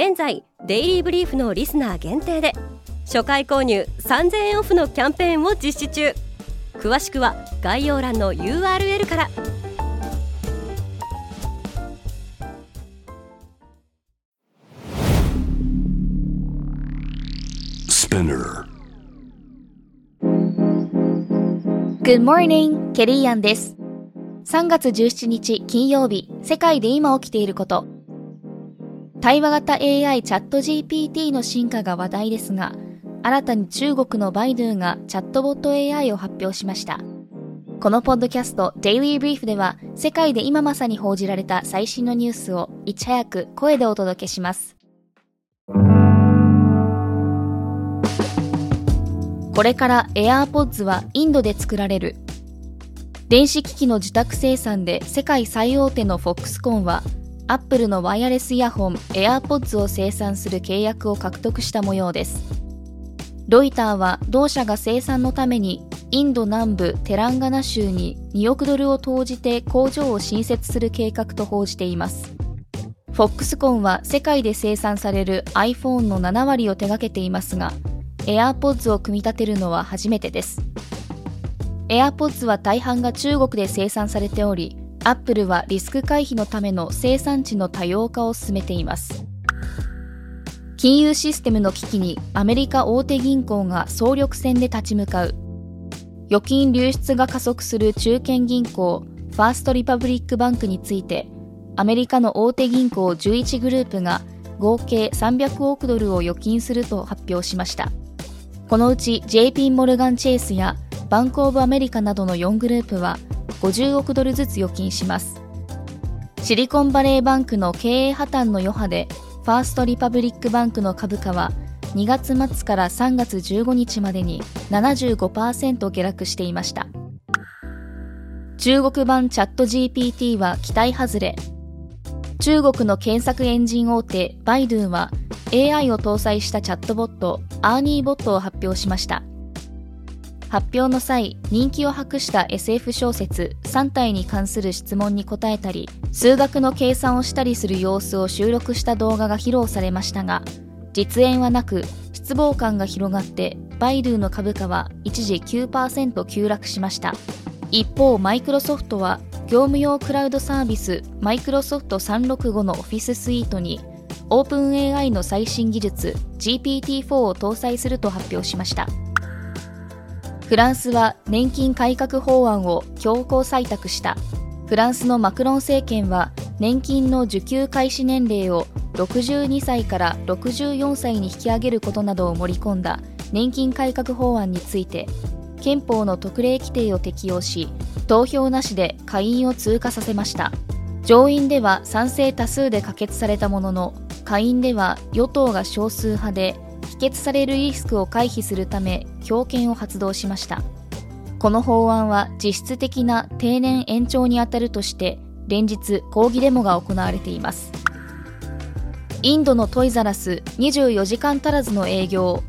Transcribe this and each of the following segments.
現在デイリーブリーフのリスナー限定で初回購入3000円オフのキャンペーンを実施中詳しくは概要欄の URL から Good morning! ケリーアンです。3月17日金曜日、世界で今起きていること。対話型 AI チャット GPT の進化が話題ですが、新たに中国のバイドゥがチャットボット AI を発表しました。このポッドキャスト Daily Brief では世界で今まさに報じられた最新のニュースをいち早く声でお届けします。これから AirPods はインドで作られる。電子機器の自宅生産で世界最大手のフォックスコンは、アップルのワイヤレスイヤホン AirPods を生産する契約を獲得した模様です。ロイターは同社が生産のためにインド南部テランガナ州に2億ドルを投じて工場を新設する計画と報じています。フォックスコンは世界で生産される iPhone の7割を手掛けていますが、AirPods を組み立てるのは初めてです。AirPods は大半が中国で生産されており、Apple はリスク回避のための生産地の多様化を進めています。金融システムの危機にアメリカ大手銀行が総力戦で立ち向かう。預金流出が加速する中堅銀行、ファーストリパブリックバンクについて、アメリカの大手銀行11グループが合計300億ドルを預金すると発表しました。このうち JP モルガン・チェイスやバンクオブアメリカなどの4グループは50億ドルずつ預金します。シリコンバレーバンクの経営破綻の余波で、ファーストリパブリックバンクの株価は2月末から3月15日までに75%下落していました。中国版チャット GPT は期待外れ。中国の検索エンジン大手バイドゥは AI を搭載したチャットボットアーニーボットを発表しました。発表の際、人気を博した SF 小説3体に関する質問に答えたり、数学の計算をしたりする様子を収録した動画が披露されましたが、実演はなく、失望感が広がって、バイドゥの株価は一時9%急落しました。一方、マイクロソフトは、業務用クラウドサービスマイクロソフト365のオフィススイートに、オープン AI の最新技術 GPT-4 を搭載すると発表しました。フランスは年金改革法案を強行採択した。フランスのマクロン政権は年金の受給開始年齢を62歳から64歳に引き上げることなどを盛り込んだ年金改革法案について憲法の特例規定を適用し投票なしで下院を通過させました。上院では賛成多数で可決されたものの下院では与党が少数派で否決されるリスクを回避するため強権を発動しました。この法案は実質的な定年延長にあたるとして連日抗議デモが行われています。インドのトイザラス24時間足らずの営業。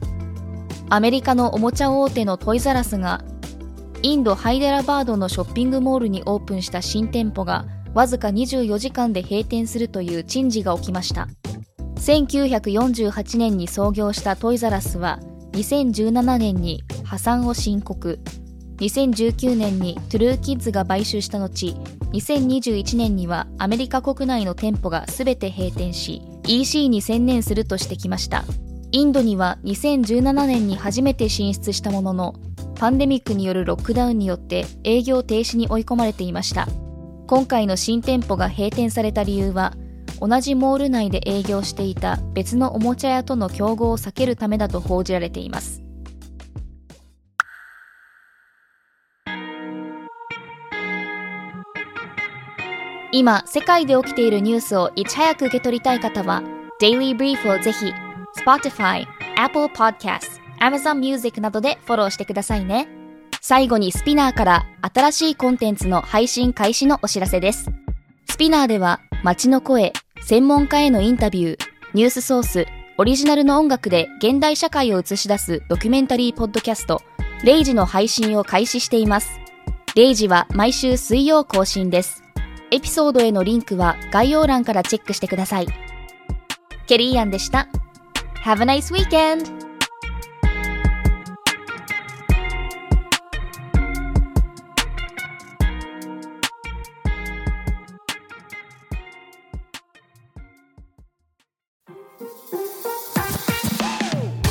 アメリカのおもちゃ大手のトイザラスがインドハイデラバードのショッピングモールにオープンした新店舗がわずか24時間で閉店するという珍事が起きました。1948年に創業したトイザラスは2017年に破産を申告。2019年にトゥルーキッズが買収した後2021年にはアメリカ国内の店舗が全て閉店し EC に専念するとしてきました。インドには2017年に初めて進出したもののパンデミックによるロックダウンによって営業停止に追い込まれていました。今回の新店舗が閉店された理由は同じモール内で営業していた別のおもちゃ屋との競合を避けるためだと報じられています今世界で起きているニュースをいち早く受け取りたい方は Daily Brief をぜひ Spotify、Apple Podcast、Amazon Music などでフォローしてくださいね。最後にスピナーから新しいコンテンツの配信開始のお知らせです。スピナーでは街の声、専門家へのインタビュー、ニュースソース、オリジナルの音楽で現代社会を映し出すドキュメンタリーポッドキャスト、レイジの配信を開始しています。レイジは毎週水曜更新です。エピソードへのリンクは概要欄からチェックしてください。ケリーアンでした。Have a nice weekend!